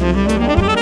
Música